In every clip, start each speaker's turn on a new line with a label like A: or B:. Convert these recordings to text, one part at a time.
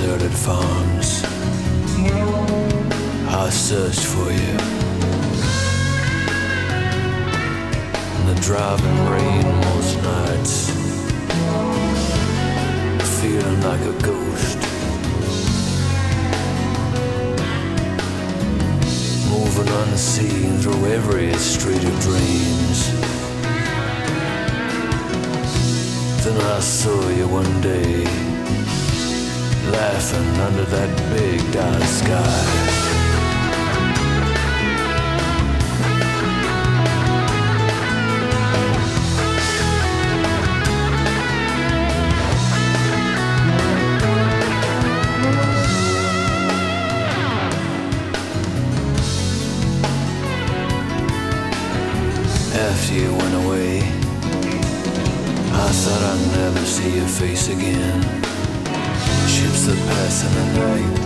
A: deserted farms. I searched for you. In the driving rain most nights, feeling like a ghost. Moving unseen through every street of dreams. Then I saw you one day, laughing under that big dark sky. After you went away, I thought I'd never see your face again. Ships that pass in the night.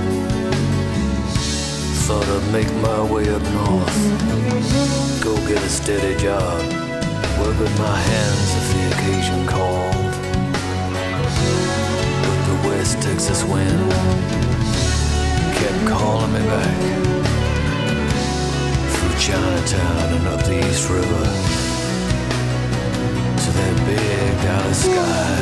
A: Thought I'd make my way up north. Go get a steady job. Work with my hands if the occasion called. But the West Texas wind kept calling me back. Through Chinatown and up the East River to that big Dallas sky.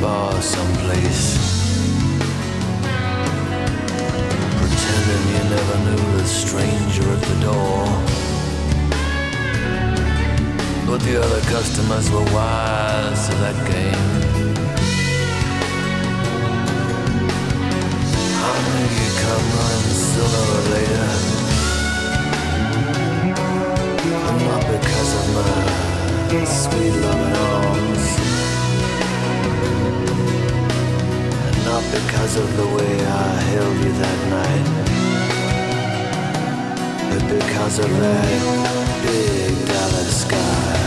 A: Bar someplace. Pretending you never knew the stranger at the door. But the other customers were wise to that game. I knew you'd come running sooner or later. But not because of my sweet loving arms. And because of the way I held you that night. But because of that big Dallas sky.